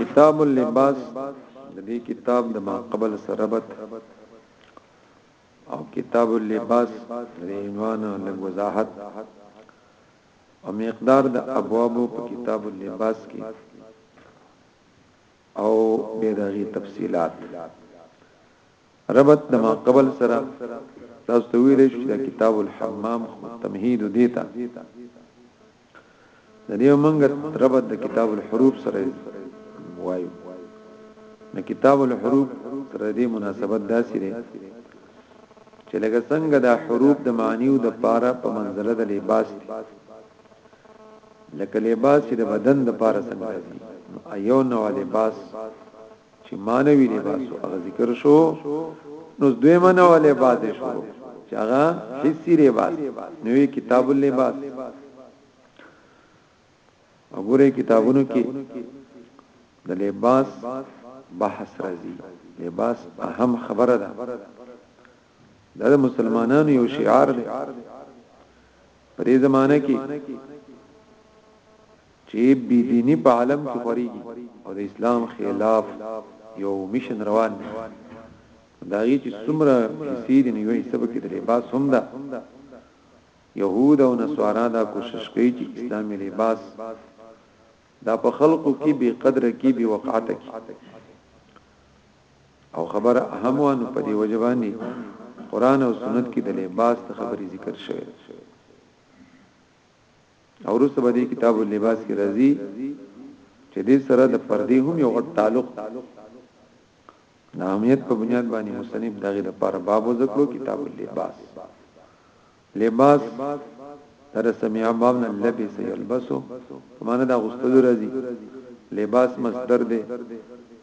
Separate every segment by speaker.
Speaker 1: کتاب اللباس د دې کتاب د ما قبل سربت او کتاب اللباس د عنوان له وضاحت او مقدار د ابواب په کتاب اللباس کې او به دغه تفصيلات ربط د ما قبل سره تاسو ته ویل شو چې کتاب الحمام تمهید دیتا د دې موږ ربط د کتاب الحروف سره وایو د کتاب الحروف سره دې مناسبت داسې دی چې لکه څنګه د حروف د معنی او د پاره په منزله د لباس دی لکه لباس چې د بدن د پاره څنګه دی ایو نو لباس چې مانوي لباس هغه ذکر شو نو دوی منو لباس شو چې هغه حسي لباس نوې کتاب اللباس وګوره کتابونو کې د لباس بحث راځي لباس اهم خبره ده دا د مسلمانانو یو شعار دی په دې زمانه کې چي بي ديني په عالم کي خوريږي او د اسلام خلاف يو ميشن روان دي نو د هغي چي څومره حصي دي نو يو حصه پکي د لباس هم ده يهود او نصارا دا کوشش کوي چي اسلامي لباس دا په خلقو کي بي قدر کي بي وقعت کي او خبر اهم وانو په دي وجباني قران او سنت کې د لباس ته خبري ذکر شوی او رسو به دې کتاب اللباس کې راځي چې دې سره د پردې هم یو غټ تعلق د اهمیت په بنیاد باندې مصنف دغه د پر باب ذکر کتاب اللباس لباس تر سمیا باب نه لبس یلبسو په معنی دا غسل راځي لباس مصدر دی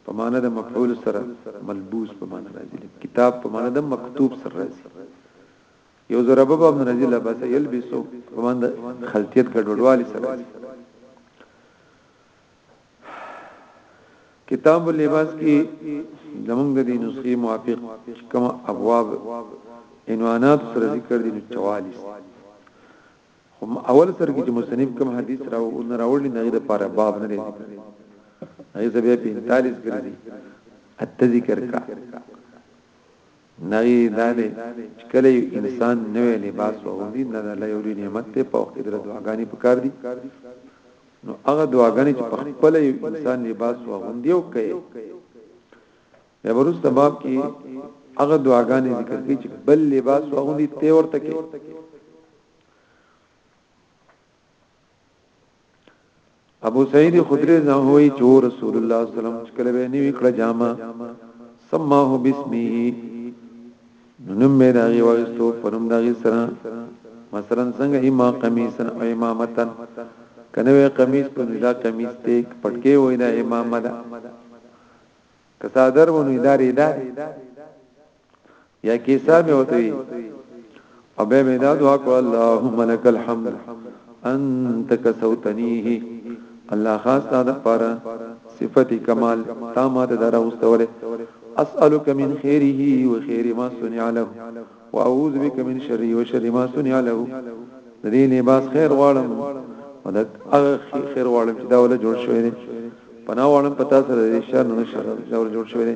Speaker 1: په معنی د مفعول سره ملبوس په معنی راځي کتاب په معنی د مکتوب سره راځي یو ضرب باب نه راځي لبس یلبسو ومند خلطیت ګډوډوالي سره کتاب اللباس کې زمونږ د نسخې موافق کوم ابواب عنوانات سره ذکر دي 44 هم اول سر کې چې مصنف کوم حدیث راو ان راوړي نه د پاره باب نه لري هغه سبب 45 ګرځي التذکر کا نوی دا دی چې کله یو انسان نوی لباس واغوندي نه د الله یو لوی نعمت دی په وخت کې د دعاګانې پکار دي نو هغه دعاګانې چې په خپل یو انسان لباس واغوندي او کوي یا ورسته باب کې هغه دعاګانې ذکر کړي چې بل لباس واغوندي ته ورته کې ابو سعید خدری زه وای چې رسول الله صلی الله علیه وسلم کله به نیو کړه جامه سماه بسمه ننم مې دا یو استو پرم دا سره مثلا څنګه امام قمیصن او امامتن کنه وی قمیص په دا قمیص ته پټکي وای دا امامه ده کسادر ونو ادارې ده یا کیسه به وته وي او به مې دا دعا کو اللهم لك الحمد انت كسوتنيه الله خاص تعالی پر صفت کمال تامه ته دراوستوله اسالک من خیره و خیر ما صنع له واعوذ بک من شره و شر ما صنع له د دې لباس خیر غواړم او د هغه خیر غواړم چې دا ول جوړ شوی دی پناه غواړم پتا سره د شر نه شر دا ول جوړ شوی دی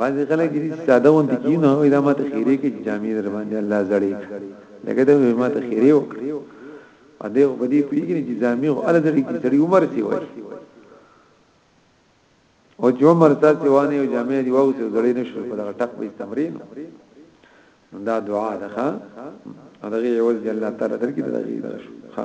Speaker 1: بعضی خلک دې ساده ونت کی نو دا ماته خیره کې جامع در باندې الله زړی لکه دا ماته خیره وکړي ا دې په دې پیګنې چې جامع او ال زړی کې سړی عمر سی وای او جو عمر تاسو وانه او جامع دی واو څه زړی نشو په دغه ټک به تمرین دا دعا ده ها هغه یوز دی الله تعالی درکې دغه شو ها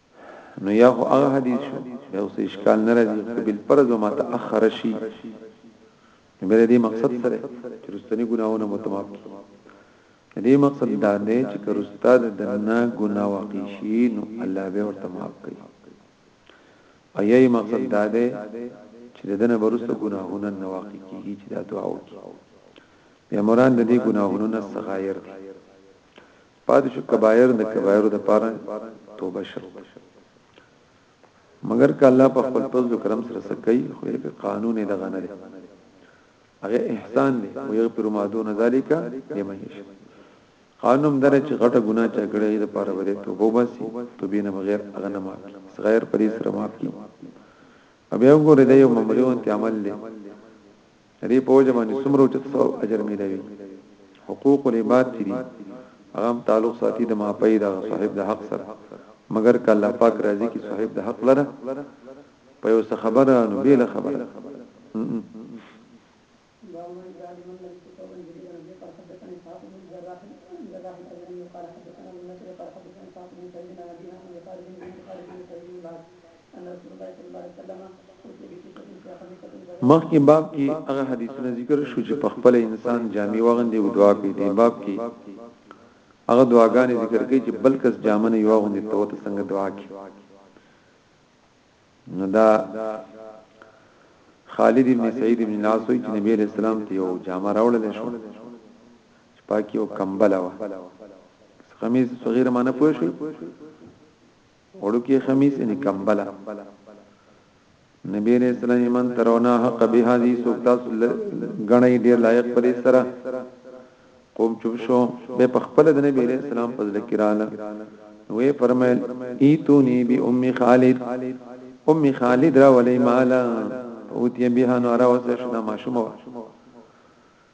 Speaker 1: نو یا خو هغه حدیث شو یو څه اشکال نه راځي خو بل فرض ما تاخر شي نو بل دې مقصد سره چې رستنی ګناونه متماب کی دې مقصد دا دی چې کرستا د دنا ګنا واقع شي نو الله به ورته معاف کوي ایي مقصد دا دی چې د دنه برسته ګناهونه نه واقع کیږي چې دا دعا وکړي بیا مراد د دې ګناهونو نه صغایر دي پاتې شو کبایر د کبایر د پاره توبه شرط مگر که الله په خپل فضل او کرم سره سکی خو یې قانون نه غنل هغه احسان دی او یو پر ما دون ذالک لمن یش قانون درې چې غټه ګناه چا کړې د پاره ورې توبه باسي توبې نه بغیر هغه نه معاف صغیر پرې سره معاف کی بیا وګوره دا یو ممریون ته عمل دی دې په وجه باندې څومره اوچت ثواب اجر ملاوي حقوق العباد چې دي هغه هم تعلق ساتي د ماپي د صاحب د حق سره مګر که الله پاک راضي کی صاحب د حق لره په یو څه خبره نو بیل خبره مخکې باب کې هغه حدیثونه ذکر شو چې په خپل انسان جامع وغندي او دعا کوي دی باب کې هغه دعاګانې ذکر کوي چې بلکس جامع نه یو غندي ته ته څنګه دعا کوي نو دا خالد ابن سعید ابن ناس وی چې نبی علیہ السلام ته یو جامه راوړل شو چې پاکي او کمبله و خمیز صغیر معنی پوه شو وړوکی خمیس یعنی کمبله نبی علیہ السلام من ترونا حق بها دی سوک تاسو غنی ډیر لایق پرې سره قوم چوب شو به په خپل د نبی علیہ السلام په ذکر کړه وی فرمایل ایتونی بی ام خالد ام خالد را ولی مالا اوتی بها نو را وسه شنا ماشومه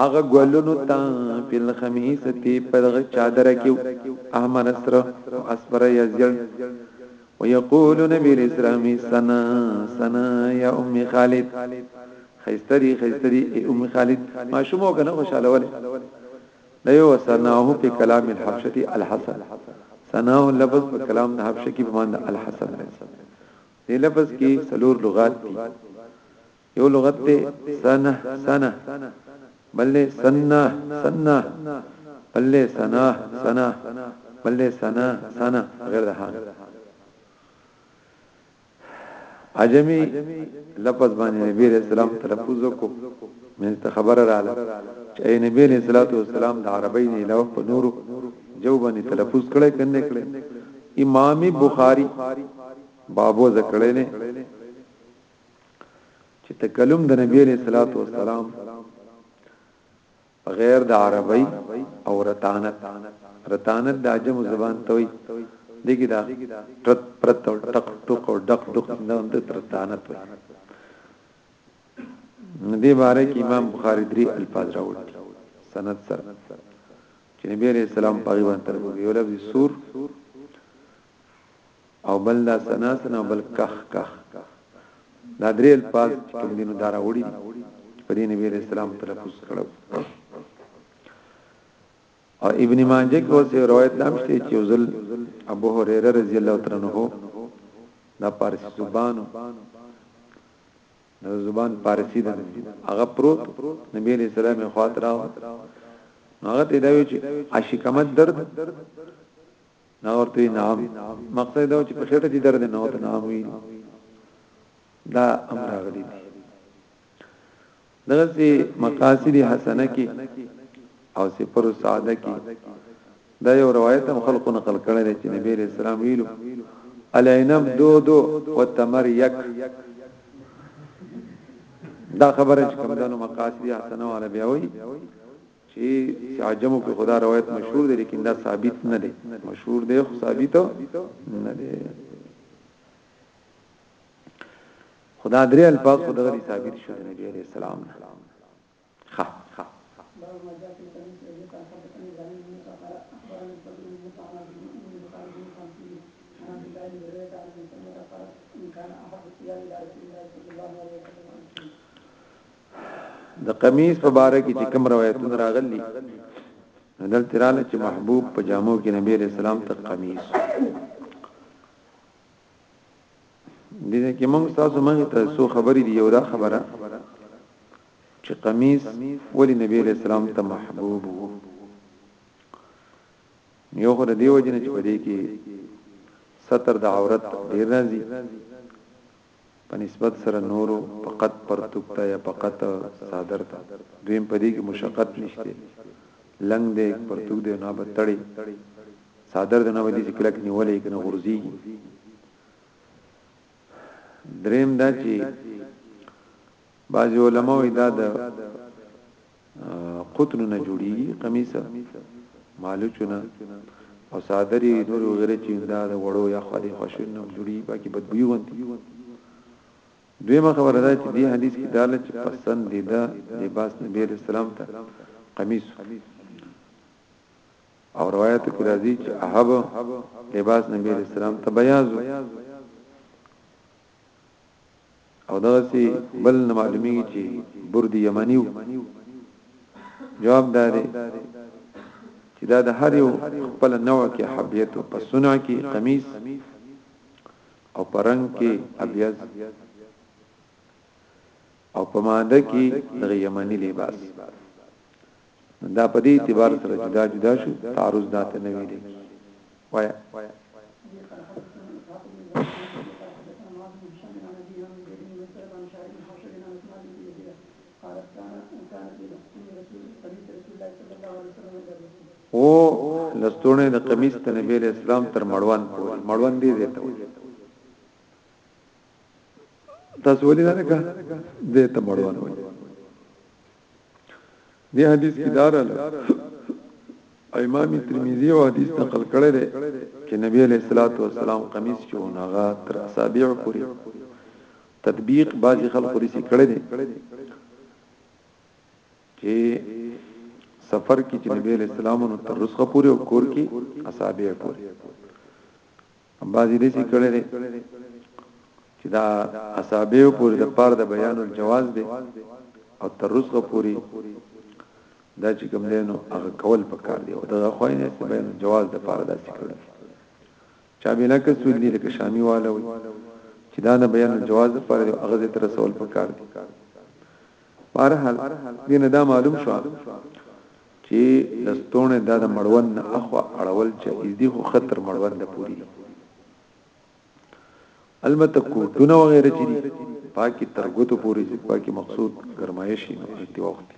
Speaker 1: هغه ګلونو ته فی الخمیسة په دغه چادر کې وو، احمر سره او اصفر یا زیړ، ویقول نبی علیه السلام، ثنا ثنا یا ام خالد، ښایسته دي ښایسته دي ای ام خالد، ماشوم وو کنه خوشحالوله، دا یو ثناه فی کلام الحبشة الحسن، ثناه لفظ په کلام د حبشه کې په معنی د الحسن راځي، دې لفظ کې څلور لغات دي. یو لغت دی سنه سنه بل دی سنه سنه بل دی سنه سنه بل دی سنه سنه غیر ده عجمی لفظ باندې نبی رسول اسلام تلفظ کو من خبر رااله چې نبی رسول الله والسلام د عربی نه علاوه په نورو جو باندې تلفظ کړي کنه کړي امام بخاری بابو ذکرې نه چې تکلم د نبی علیہ الصلوۃ والسلام غیر د عربی او رتانت رتانت د عجم زبان ته وي دګه دا ترت پرت او ټق ټق او ډق ډق نه د ترتانت وي ندی باره کې امام بخاری درې الفاظ راوړي سند سر چې نبی علیہ السلام په غیبت تر یو لفظ سور او بل دا سنا سنا او بل کخ کخ دا درې الفاظ کوم دینو دارا وړي چې په دې نبی علیہ السلام تلفظ کړو او ابن ماجه کې اوس روایت دام شته چې وزل ابو هريره رضی الله تعالی عنہ دا پارسی زبان نو زبان پارسی ده هغه پروت نبی علیہ السلام خاطر هغه ته دا وی چې عاشقمت درد نه ورته وی نعم مقصد دا چې په خټه دي درد نه وته نعم وی دا امر غلی دي دغه مقاصد حسنه کې او سفر ساده کې دا یو روایت هم خلکو نقل کړی دی چې نبی رسول الله ویلو الینم دو دو وتمر یک دا خبره چې کوم دنو مقاصد حسنه والا بیا وی چی په عجمو کې خدا روایت مشهور دی لیکن دا ثابت نه دی مشهور دی خو ثابت نه دی خدا درې الفاظ خو دغه ثابت شو د نبی عليه السلام نه خا خا د قمیص په باره کې چې کوم روایتونه راغلي دل تراله چې محبوب په جامو کې نبی عليه السلام ته قمیص دې کې موږ تاسو موږ ته سو خبرې دی یو دا خبره چې قمیص ولی نبی عليه السلام ته محبوب وو یو خو د دیو جن چې په دې کې ستر د عورت ډیر راځي په نسبت سره نورو فقط پرتوګ ته یا فقط څادر ته دویم په دې کې مشقت نشته لنګ دی که پرتوګ دی نه به تړي څادر د نه ودی چې کلک نیولې کنه غورځيږي دریم دا چې بعض علماء دا د قطن نه جوړیږي قمیص مالوچ نه او صادری نور وغیرہ چې دا د وړو یا خالي خوشو نه جوړي باقي بدبوي ونتي دویمه خبره ده چې دی حدیث کې داله چې پسند دي دا لباس نبی عليه السلام ته قمیص او روایت کې راځي چې احب لباس نبی عليه السلام ته بیاض او دغسی بل نه معلومیږی چی برد یمنی وو جواب دادی چی دا د هر یو خپل نوع کی حبیت په صنع کی قمیص او په رنگ کی ابیض او په ماده کی د یمنی لباس دا په دې اعتبار سره جدا جدا شو تعارض ذات نه ویلې وایا او لستونه د قمیص ته نبی اسلام تر مړوان پورې مړوان دی دی ته تاسو ولې نه کا دې ته مړوان وایي دې حدیث کې دار امام ترمذی او حدیث نقل کړی دی چې نبی علیہ الصلوۃ والسلام قمیص چې ونغه تر اصابع پورې تطبیق بعضی خلکو لري کړی دی چې سفر کې چې نبی علیہ السلام نو تر رسخه پورې او کور کې اصابع پورې بعضی دې چې کړي دي چې دا اصحابو پورې د پاره د بیان الجواز دی او تر رزق پورې دا چې کوم دینو هغه کول پکار دی او دا خو نه چې بیان الجواز د پاره دا ذکر دی چا بلا کې سول دي لکه شامی والا وي چې دا نه بیان الجواز د پاره هغه دې تر رسول پکار دی بهرحال دین دا معلوم شو چي لستوڼی دا د مړوند نه اخوا اړول چا ایزدی خو ښه تر مړوند پوري دي البته کوټونه وغیره چي دي پاکي تر ګوتو پوري چې پاکي مقصود ګرمایشي نو هلته وخت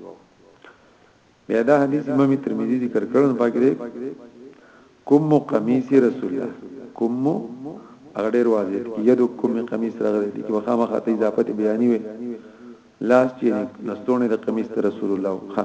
Speaker 1: بیا دا حدیث امام ترمذی ذکر کړو پاکي دی کم قمیص رسول الله کم هغه ډیر واضح دي یدو کم قمیص راغلی دي کې وخامه خاطه اضافه بیانې وي لاس چې نستونه د قمیص رسول الله ها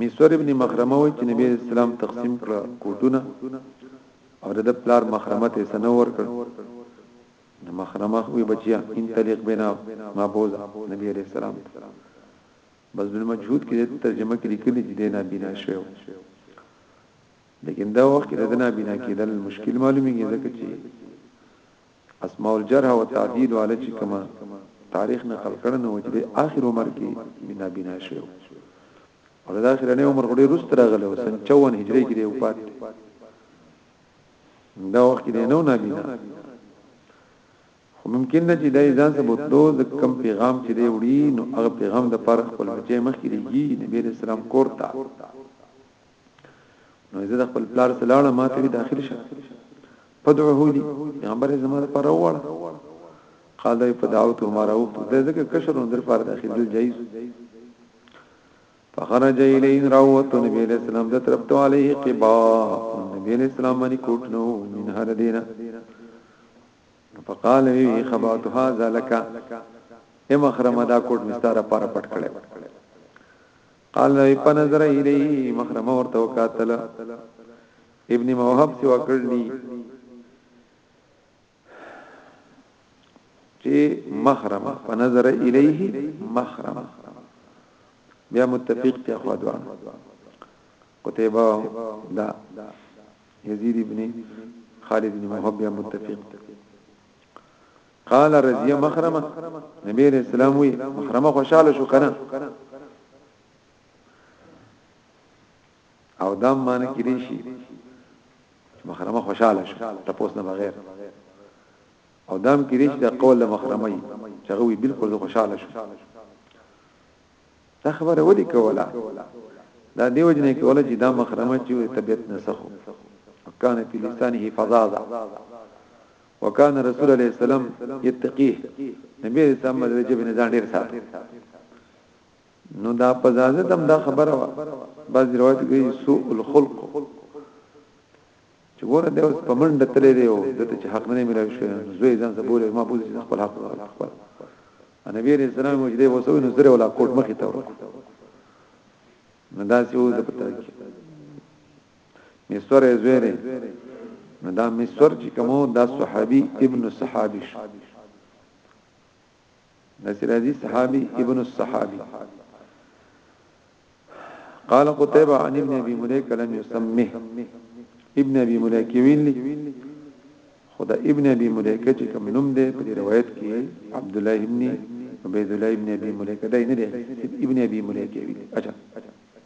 Speaker 1: مسور ابن مخرمه وایي چې نبی رسول الله تقسیم کړ کوټونه او د پلار مخرمه ته سنو ورکړ نو مخرمه وی بچیا ان طریق بنا ما بوزا نبی علیہ السلام بس بن مجهود کې ترجمه کې لیکلي چې دینا بنا شوی لیکن دا وخت کې دنا بنا کېدل مشکل معلومیږي ځکه چې اسماء الجرح او تعدیل والا چې کومه تاریخ نقل کړن او چې اخر عمر کې بنا بنا شو او د اخر نه عمر غړي رست راغله او سن 54 هجری کې یو پات دا وخت کې نه نه بنا خو ممکن نه چې دای ځان ته بوتلو د کم پیغام چې دی وړي نو هغه پیغام د پر خپل بچي مخ کې دیږي نبی رسول الله کورتا نو زه د خپل پلار ته لاړم ما ته داخل شه فدعوه لي پیغمبر زما لپاره وړه قال دی په دعوت ما راوخت د ځکه کشر اندر پر داخل دل جایز فخرج الیه راوت نبی علیہ السلام د طرف ته علیه قبا نبی علیہ السلام باندې کوټ نو من هر دینه فقال وی خبات هذا لك اے مخرمه دا کوټ مستاره پر پټ کړي قال نبی فنظر الیه مخرمه ورته وکاتله ابن موهب سی وکړلی چې مخرمه فنظر الیه مخرمه بیا متفق ته خو دوه قتيبه دا يزيد ابن خالد بن محب بیا متفق قال رضی مخرمه نبی علیہ السلام وی مخرمه خوشاله شو کنه او دا معنی کړي شي مخرمه خوشاله شو تاسو نه بغیر او دام کې ریش د قول مخرمه چې غوي بالکل خوشاله شو دا خبره ولي کوله دا دیو جنې کوله چې دا مخرمه چې طبيعت نه سخو کانه په لسانه فضاضه وکان رسول علیه السلام یتقیه نبی علیه السلام د جبه نه ځان ډیر ساتو نو دا په ځازه تم دا خبره وا بعض روایت کې سوء الخلق چې ګوره دا اوس په منډه تللی دی او دته چې حق نه ملوي شو زوی ځان ته بوله ما بوله چې خپل حق خپل نبی رسول الله موږ دې وسو نو زره ولا کوټ مخې ته ورکو نو دا چې و د پته مصور زویر نو دا مصور چې کومو دا صحابي ابن صحابي شو نصر عزیز صحابي ابن الصحابي قال قتيبة عن ابن ابي مليكه لم يسمه ابن ابي مليكه ویل خدا ابن ابي مليكه چې کوم نوم دی په روایت کې عبد الله ابن عبيد الله ابن ابي مليكه دا نه دی ابن ابي مليكه ویل اچھا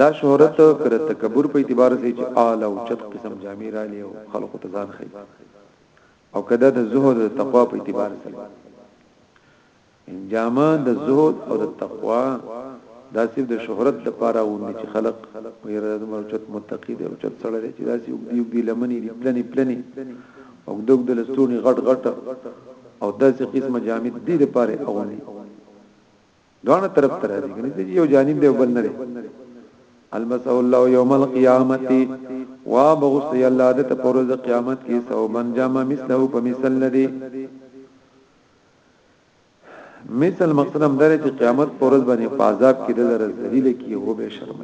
Speaker 1: دا شهرت که د تکبر په اعتبار سي چي اعلی او چت قسم جامې رالي او خلقو ته ځان ښيي او که دا د زهد او تقوا په اعتبار سي ان جامه د زهد او د تقوا دا صرف د شهرت لپاره ونی چې خلق ویره د عمر چت متقی دی او چت سره دی چې داسې وګدي وګدي لمنې دی پلنې پلنې او دګ د لستونی غټ غټ او داسې قسمه جامد دی لپاره اونی دوه طرف تر دې کني چې یو جانب دی بل نه دی البس الله یوم القیامت وا بغسی الله د پرز قیامت کې ثوبن جامه مثله په مثل لدی مثل مقصد هم درې چې قیامت پرز باندې په عذاب کې د لر ذلیل کې هو به شرم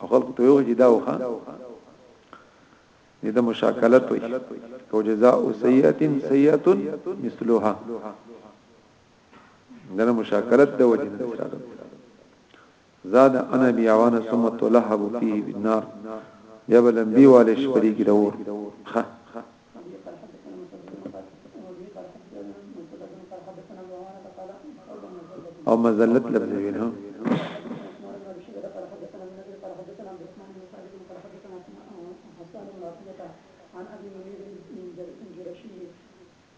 Speaker 1: او خلق ته یو جدا وخا دې د مشاکلت وي کو جزاء سیئه سیئه مثلها دنه مشاکلت د وجه نه رسالت زاد انا بیاوان ثم تلهب فيه بالنار بیا بلم دی والے شپری کی دور خ او مزلت لفظ وینه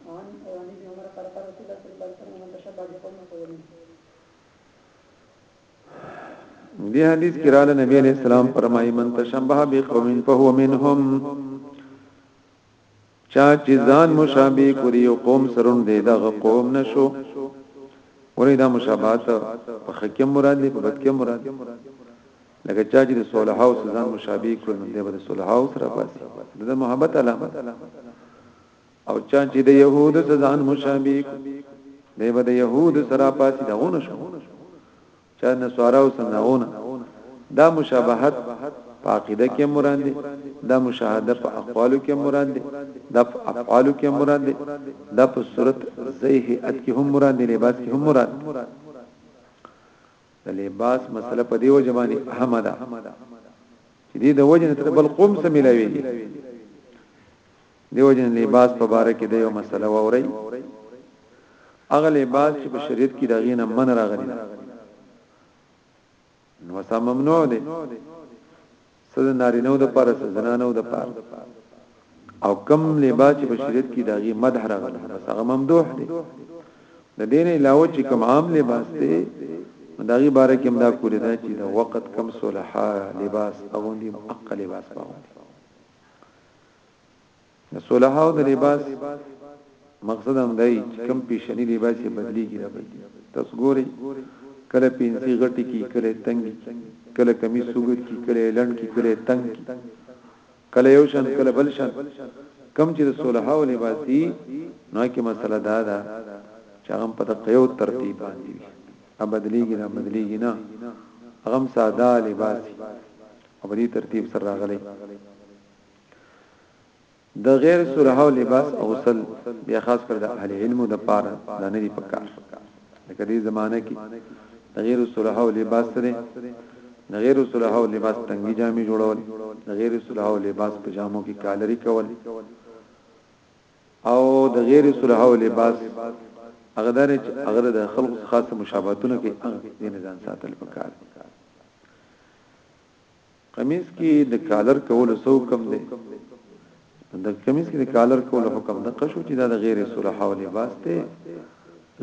Speaker 2: عن عن ابن عمر قال قال رسول الله صلى الله عليه وسلم من تشبه بقوم فهو منهم
Speaker 1: دی حدیث کې رااله نبی علیہ السلام فرمایي من تشبه بقوم فهو منهم چا چې ځان مشابه کړی او قوم سرون دی دغه قوم نشو ورې دا مشابهت په حکم مراد دی په بدکم مراد لکه چا چې د صلح او سزان مشابه کړو نو دی به صلح او سره پاسي د محبت علامه او چا چې د يهود ته ځان مشابه کو دی به د يهود سره پاتې دغونه شو چا نسوارا او سناونه دا مشابهت په عقیده کې مراد دي دا مشاهده په اقوالو کې مراد دي دا په افعالو کې مراد دي دا په صورت زیه ات کې هم مراد دي لباس کې هم مراد دي لباس مسله په دیو جمانی احمد چې دې د وجه نه تر بل قوم سمې لاوي دیو جن لباس په باره کې د یو مسله ووري اغه لباس چې په شریعت کې دغې نه من راغلی نو سم ممنوع دی سز نارینو د پاره سز زنانو د پاره او کم لباس چې په شریعت کې دغې مدح راغلی بس هغه ممدوح دی د دین علاوه چې کوم عام لباس دی دغه باره کې دا کولې دا چې دا وخت کم صلحا لباس اغوندي اقل لباس باغوندي د صلحاو د لباس مقصد هم دی چې کم پیشنی لباس یې بدلیږي را بدلی تاسو ګوري کله پینسی غټی کی کله تنګي کله کمی سوګت کی کله لند کی کله تنګ کی کله یو شان کله بل شان کم چې صلحه او لباسي نو کې مسله دا ده چې هغه په تقیو ترتیب باندې وي ابدلیږي نه بدلیږي نه هغه ساده لباسي او په دې ترتیب سره راغلي د غیر سرحو لباس اغوستل بیا خاص کر د اهل علمو د پاره دا نه دی پکار لکه دې زمانه کې د غیر سرحو لباس سره د غیر سرحو لباس تنګي جامې جوړول د غیر سرحو لباس په جامو کې کالری کول او د غیر سرحو لباس هغه دار چې هغه د خلکو خاصه مشابهتونه کې دین ځان ساتل پکار قمیص کې د کالر کولو څو کم دی د کمیس کې د کالر کول حکم د قشو چې دا د غیر صلح او لباس ته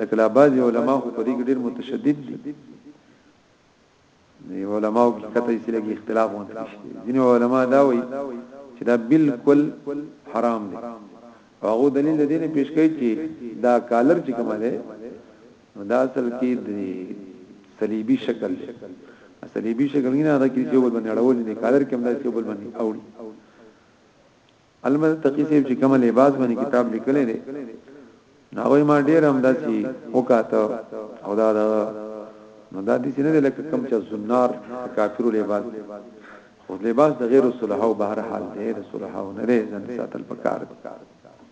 Speaker 1: لکه لا بعض علما خو په دې ډېر متشدد دي دی علماء کې کته یې لګي اختلاف وانت شته ځینې علما دا وایي چې دا بالکل حرام دی هغه دلیل دې نه پیش کوي چې دا کالر چې کومه ده نو دا اصل کې د صلیبي شکل دی صلیبي شکل نه هغه کې چې بل باندې اړول نه کالر کې هم دا چې بل باندې اوړي المز تقی صاحب چې کوم لباس باندې کتاب لیکلی دی ناوی ما ډیر هم داسي وکاته او دا دا نو دا دي نه لکه کم چې زنار کافرو لباس خو لباس د غیر صلحو بهر حال دی رسول الله نه لري ځان ساتل پکار دی